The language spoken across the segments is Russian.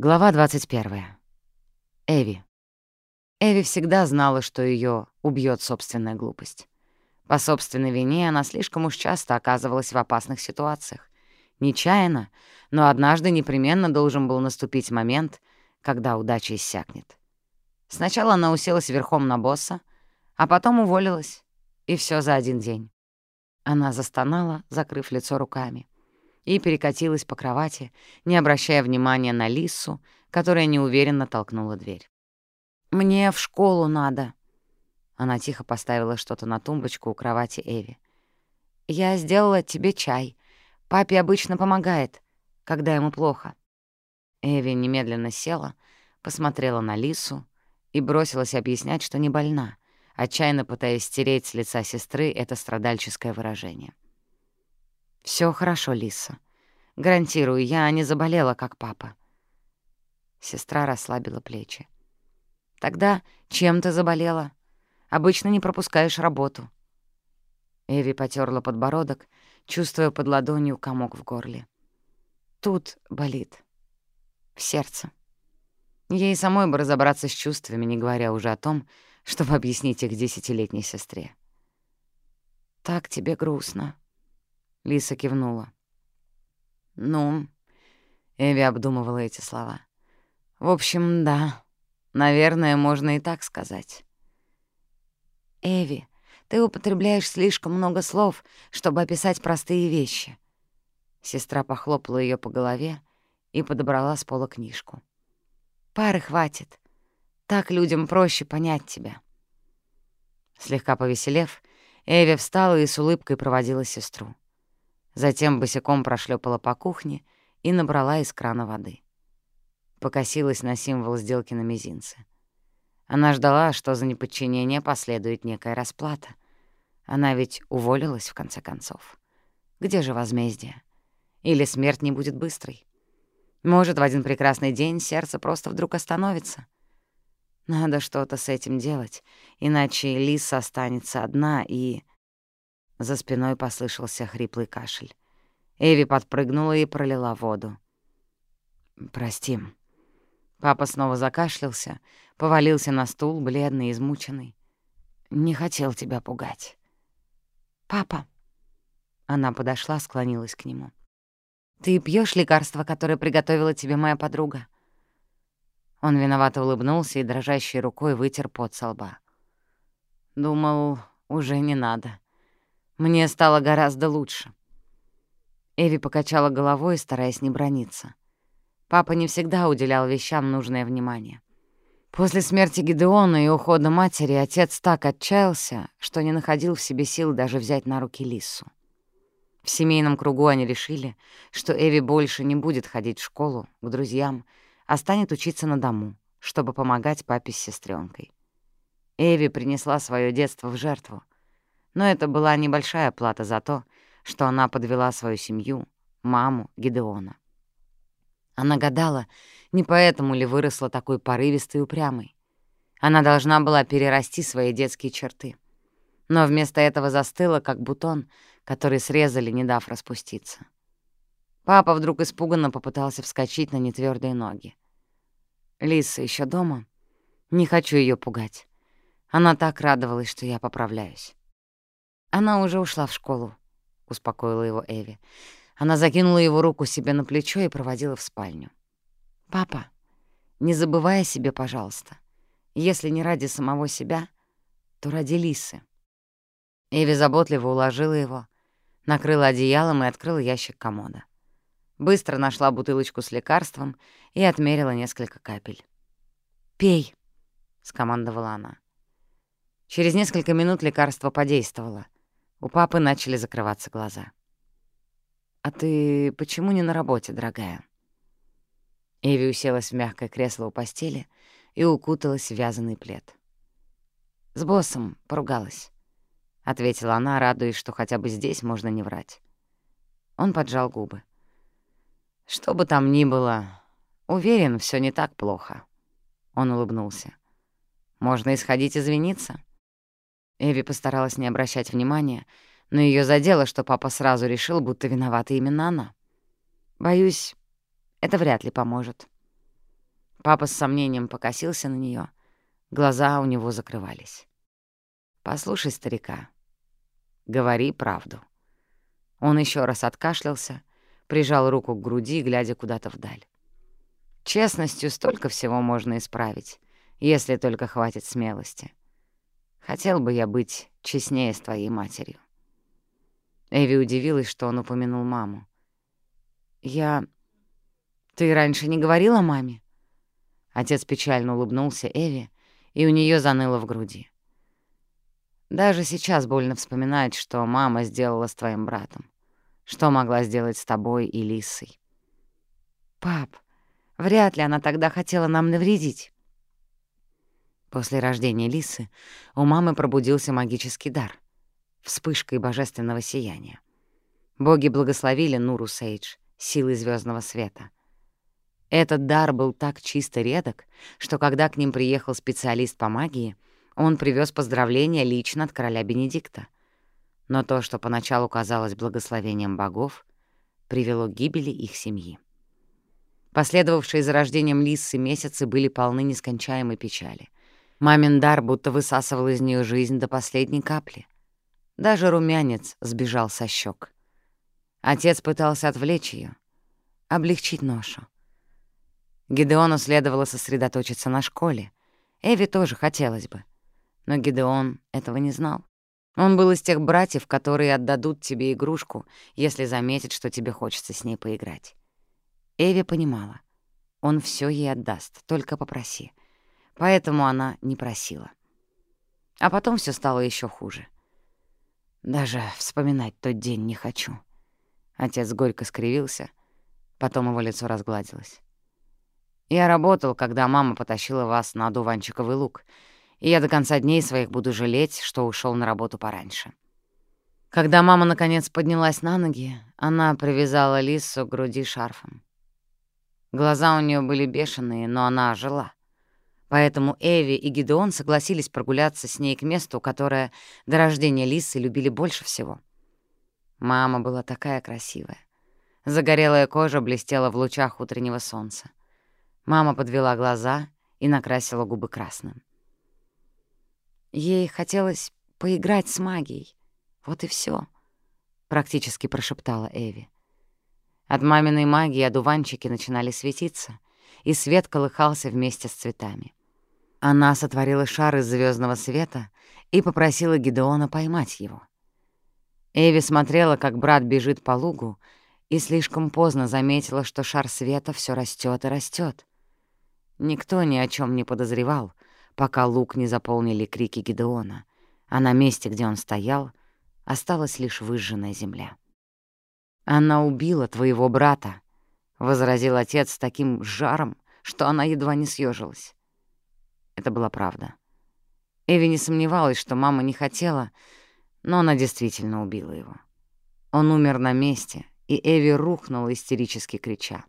Глава 21. Эви. Эви всегда знала, что ее убьет собственная глупость. По собственной вине она слишком уж часто оказывалась в опасных ситуациях. Нечаянно, но однажды непременно должен был наступить момент, когда удача иссякнет. Сначала она уселась верхом на босса, а потом уволилась. И все за один день. Она застонала, закрыв лицо руками и перекатилась по кровати, не обращая внимания на Лису, которая неуверенно толкнула дверь. «Мне в школу надо». Она тихо поставила что-то на тумбочку у кровати Эви. «Я сделала тебе чай. Папе обычно помогает, когда ему плохо». Эви немедленно села, посмотрела на Лису и бросилась объяснять, что не больна, отчаянно пытаясь стереть с лица сестры это страдальческое выражение. Все хорошо, Лиса. Гарантирую, я не заболела, как папа». Сестра расслабила плечи. «Тогда чем ты заболела? Обычно не пропускаешь работу». Эви потерла подбородок, чувствуя под ладонью комок в горле. «Тут болит. В сердце». Ей самой бы разобраться с чувствами, не говоря уже о том, чтобы объяснить их десятилетней сестре. «Так тебе грустно», Лиса кивнула. «Ну...» — Эви обдумывала эти слова. «В общем, да. Наверное, можно и так сказать». «Эви, ты употребляешь слишком много слов, чтобы описать простые вещи». Сестра похлопала ее по голове и подобрала с пола книжку. «Пары хватит. Так людям проще понять тебя». Слегка повеселев, Эви встала и с улыбкой проводила сестру. Затем босиком прошлепала по кухне и набрала из крана воды. Покосилась на символ сделки на мизинце. Она ждала, что за неподчинение последует некая расплата. Она ведь уволилась, в конце концов. Где же возмездие? Или смерть не будет быстрой? Может, в один прекрасный день сердце просто вдруг остановится? Надо что-то с этим делать, иначе Лиса останется одна и... За спиной послышался хриплый кашель. Эви подпрыгнула и пролила воду. «Прости». Папа снова закашлялся, повалился на стул, бледный, измученный. «Не хотел тебя пугать». «Папа». Она подошла, склонилась к нему. «Ты пьешь лекарство, которое приготовила тебе моя подруга?» Он виновато улыбнулся и дрожащей рукой вытер пот со лба. «Думал, уже не надо». Мне стало гораздо лучше. Эви покачала головой, стараясь не брониться. Папа не всегда уделял вещам нужное внимание. После смерти Гидеона и ухода матери отец так отчаялся, что не находил в себе сил даже взять на руки Лису. В семейном кругу они решили, что Эви больше не будет ходить в школу, к друзьям, а станет учиться на дому, чтобы помогать папе с сестренкой. Эви принесла свое детство в жертву, но это была небольшая плата за то, что она подвела свою семью, маму Гидеона. Она гадала, не поэтому ли выросла такой порывистой и упрямой. Она должна была перерасти свои детские черты. Но вместо этого застыла, как бутон, который срезали, не дав распуститься. Папа вдруг испуганно попытался вскочить на нетвёрдые ноги. «Лиса еще дома? Не хочу ее пугать. Она так радовалась, что я поправляюсь. «Она уже ушла в школу», — успокоила его Эви. Она закинула его руку себе на плечо и проводила в спальню. «Папа, не забывай о себе, пожалуйста. Если не ради самого себя, то ради Лисы». Эви заботливо уложила его, накрыла одеялом и открыла ящик комода. Быстро нашла бутылочку с лекарством и отмерила несколько капель. «Пей», — скомандовала она. Через несколько минут лекарство подействовало — у папы начали закрываться глаза. «А ты почему не на работе, дорогая?» Эви уселась в мягкое кресло у постели и укуталась в вязаный плед. «С боссом поругалась», — ответила она, радуясь, что хотя бы здесь можно не врать. Он поджал губы. «Что бы там ни было, уверен, все не так плохо». Он улыбнулся. «Можно исходить извиниться?» Эви постаралась не обращать внимания, но ее задело, что папа сразу решил, будто виновата именно она. «Боюсь, это вряд ли поможет». Папа с сомнением покосился на нее, глаза у него закрывались. «Послушай старика, говори правду». Он еще раз откашлялся, прижал руку к груди, глядя куда-то вдаль. Честностью столько всего можно исправить, если только хватит смелости. Хотел бы я быть честнее с твоей матерью. Эви удивилась, что он упомянул маму. «Я... Ты раньше не говорила маме?» Отец печально улыбнулся Эви, и у нее заныло в груди. Даже сейчас больно вспоминать, что мама сделала с твоим братом. Что могла сделать с тобой и Лисой. «Пап, вряд ли она тогда хотела нам навредить». После рождения Лисы у мамы пробудился магический дар — вспышкой божественного сияния. Боги благословили Нуру Сейдж, силой звездного света. Этот дар был так чисто редок, что когда к ним приехал специалист по магии — он привез поздравления лично от короля Бенедикта. Но то, что поначалу казалось благословением богов, привело к гибели их семьи. Последовавшие за рождением Лисы месяцы были полны нескончаемой печали. Мамин дар будто высасывал из нее жизнь до последней капли. Даже румянец сбежал со щек. Отец пытался отвлечь ее, облегчить ношу. Гидеону следовало сосредоточиться на школе. Эви тоже хотелось бы. Но Гидеон этого не знал. Он был из тех братьев, которые отдадут тебе игрушку, если заметят, что тебе хочется с ней поиграть. Эви понимала. Он все ей отдаст, только попроси. Поэтому она не просила. А потом все стало еще хуже. Даже вспоминать тот день не хочу. Отец горько скривился, потом его лицо разгладилось. Я работал, когда мама потащила вас на одуванчиковый луг — и я до конца дней своих буду жалеть, что ушел на работу пораньше. Когда мама наконец поднялась на ноги, она привязала Лису к груди шарфом. Глаза у нее были бешеные, но она жила. Поэтому Эви и Гидеон согласились прогуляться с ней к месту, которое до рождения Лисы любили больше всего. Мама была такая красивая. Загорелая кожа блестела в лучах утреннего солнца. Мама подвела глаза и накрасила губы красным. Ей хотелось поиграть с магией. Вот и все, практически прошептала Эви. От маминой магии одуванчики начинали светиться, и свет колыхался вместе с цветами. Она сотворила шар из звездного света и попросила Гидеона поймать его. Эви смотрела, как брат бежит по лугу, и слишком поздно заметила, что шар света все растет и растет. Никто ни о чем не подозревал, пока луг не заполнили крики Гидеона, а на месте, где он стоял, осталась лишь выжженная земля. «Она убила твоего брата», — возразил отец с таким жаром, что она едва не съежилась. Это была правда. Эви не сомневалась, что мама не хотела, но она действительно убила его. Он умер на месте, и Эви рухнула, истерически крича.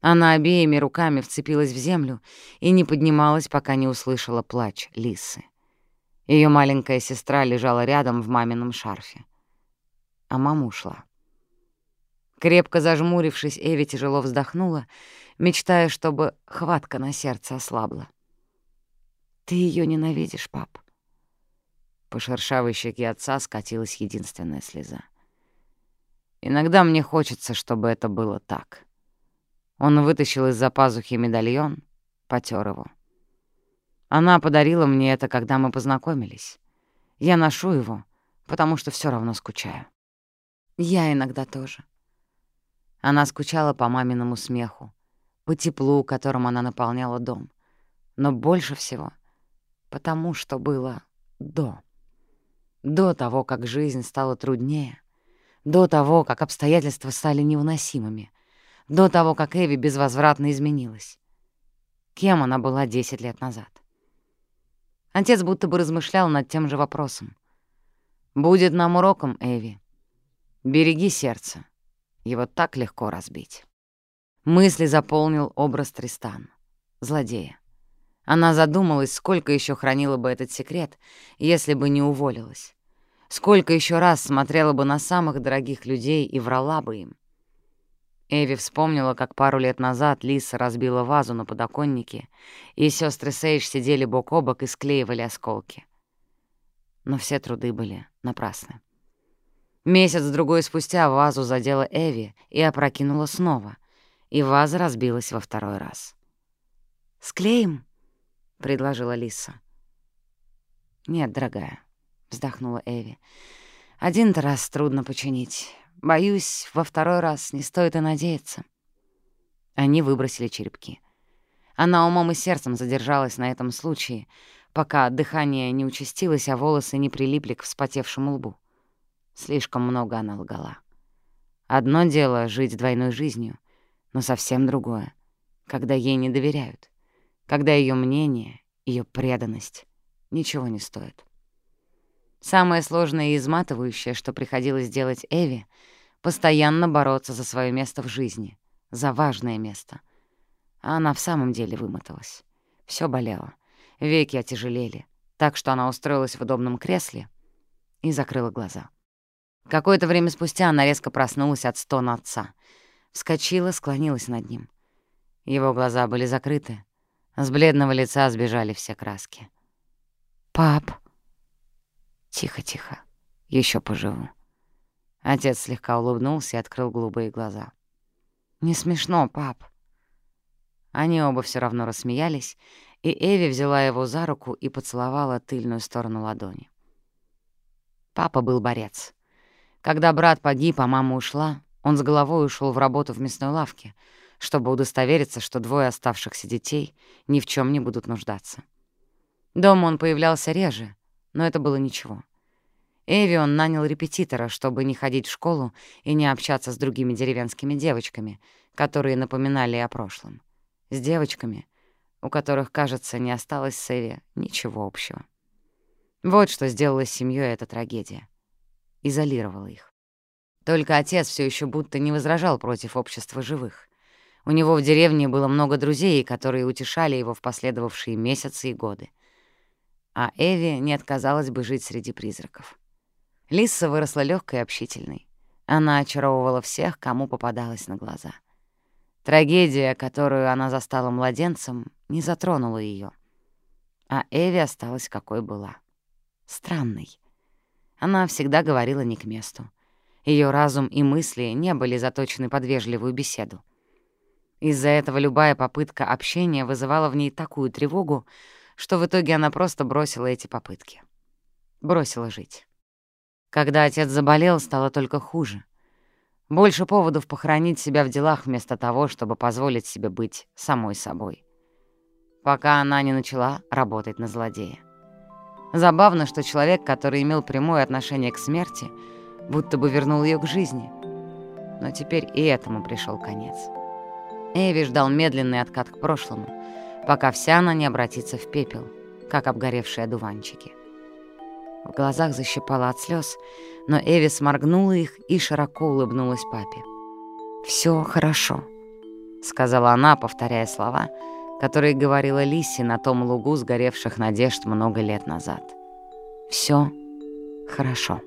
Она обеими руками вцепилась в землю и не поднималась, пока не услышала плач Лисы. Ее маленькая сестра лежала рядом в мамином шарфе. А мама ушла. Крепко зажмурившись, Эви тяжело вздохнула, мечтая, чтобы хватка на сердце ослабла. «Ты ее ненавидишь, пап?» По шершавой щеке отца скатилась единственная слеза. «Иногда мне хочется, чтобы это было так». Он вытащил из-за пазухи медальон, потер его. Она подарила мне это, когда мы познакомились. Я ношу его, потому что все равно скучаю. Я иногда тоже. Она скучала по маминому смеху, по теплу, которым она наполняла дом. Но больше всего потому, что было до. До того, как жизнь стала труднее, до того, как обстоятельства стали невыносимыми — до того, как Эви безвозвратно изменилась. Кем она была 10 лет назад? Отец будто бы размышлял над тем же вопросом. «Будет нам уроком, Эви. Береги сердце. Его так легко разбить». Мысли заполнил образ Тристан, злодея. Она задумалась, сколько еще хранила бы этот секрет, если бы не уволилась. Сколько еще раз смотрела бы на самых дорогих людей и врала бы им. Эви вспомнила, как пару лет назад Лиса разбила вазу на подоконнике, и сестры Сейдж сидели бок о бок и склеивали осколки. Но все труды были напрасны. Месяц-другой спустя вазу задела Эви и опрокинула снова, и ваза разбилась во второй раз. «Склеим?» — предложила Лиса. «Нет, дорогая», — вздохнула Эви. «Один-то раз трудно починить. Боюсь, во второй раз не стоит и надеяться. Они выбросили черепки. Она умом и сердцем задержалась на этом случае, пока дыхание не участилось, а волосы не прилипли к вспотевшему лбу. Слишком много она лгала. Одно дело — жить двойной жизнью, но совсем другое — когда ей не доверяют, когда ее мнение, ее преданность ничего не стоит. Самое сложное и изматывающее, что приходилось делать Эви — постоянно бороться за свое место в жизни, за важное место. А она в самом деле вымоталась. Все болело, веки отяжелели, так что она устроилась в удобном кресле и закрыла глаза. Какое-то время спустя она резко проснулась от стона отца. Вскочила, склонилась над ним. Его глаза были закрыты. С бледного лица сбежали все краски. «Пап!» «Тихо-тихо, еще поживу». Отец слегка улыбнулся и открыл голубые глаза. «Не смешно, пап». Они оба все равно рассмеялись, и Эви взяла его за руку и поцеловала тыльную сторону ладони. Папа был борец. Когда брат погиб, а мама ушла, он с головой ушел в работу в мясной лавке, чтобы удостовериться, что двое оставшихся детей ни в чем не будут нуждаться. Дома он появлялся реже, но это было ничего. Эвион нанял репетитора, чтобы не ходить в школу и не общаться с другими деревенскими девочками, которые напоминали о прошлом. С девочками, у которых, кажется, не осталось с Эви ничего общего. Вот что сделала с семьей эта трагедия. Изолировала их. Только отец все еще будто не возражал против общества живых. У него в деревне было много друзей, которые утешали его в последовавшие месяцы и годы. А Эви не отказалась бы жить среди призраков. Лиса выросла легкой и общительной. Она очаровывала всех, кому попадалась на глаза. Трагедия, которую она застала младенцем, не затронула ее, А Эви осталась какой была. Странной. Она всегда говорила не к месту. Ее разум и мысли не были заточены под вежливую беседу. Из-за этого любая попытка общения вызывала в ней такую тревогу, что в итоге она просто бросила эти попытки. Бросила жить. Когда отец заболел, стало только хуже. Больше поводов похоронить себя в делах вместо того, чтобы позволить себе быть самой собой. Пока она не начала работать на злодея. Забавно, что человек, который имел прямое отношение к смерти, будто бы вернул ее к жизни. Но теперь и этому пришел конец. Эви ждал медленный откат к прошлому, пока вся она не обратится в пепел, как обгоревшие одуванчики. В глазах защипала от слез, но Эви сморгнула их и широко улыбнулась папе. «Всё хорошо», — сказала она, повторяя слова, которые говорила Лисе на том лугу сгоревших надежд много лет назад. «Всё хорошо».